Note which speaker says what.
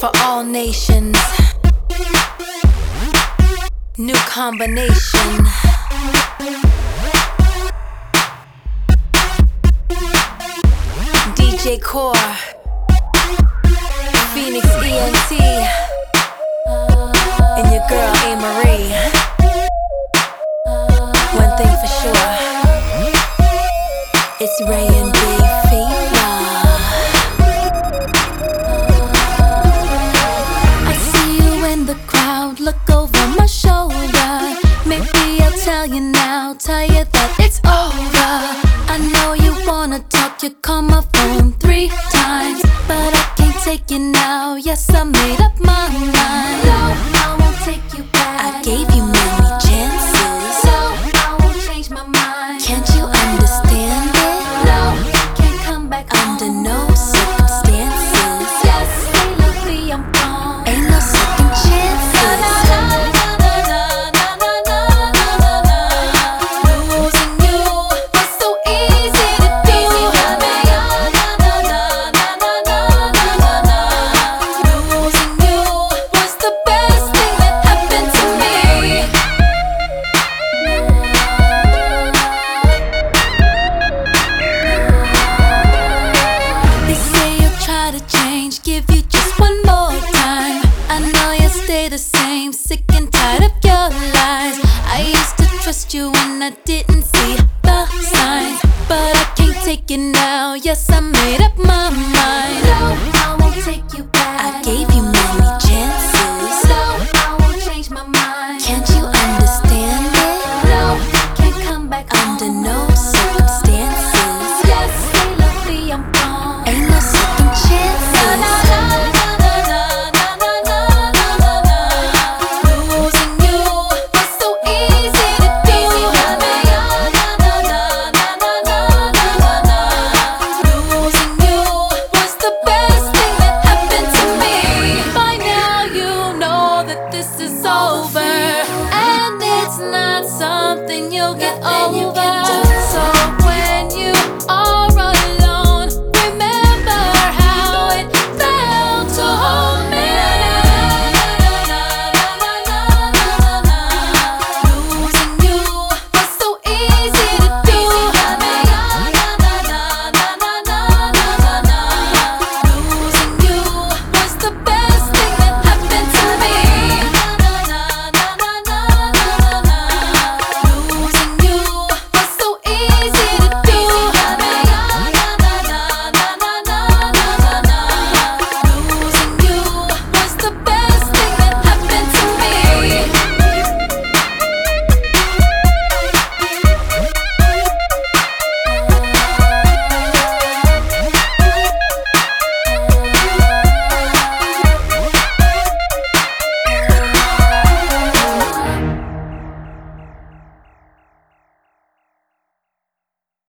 Speaker 1: for all nations. New combination. DJ Core, Phoenix ENT, and your girl A. Marie. One thing for sure, it's Ray tell you now, tell you that it's over. I know you wanna talk, you call my phone three times, but I can't take you now. Yes, I made up my mind. No, I won't take you back. I gave you missed you and I didn't see the signs. But I can't take it now. Yes, I made up my mind. No, I won't take you back. I gave you not something you'll get Nothing over.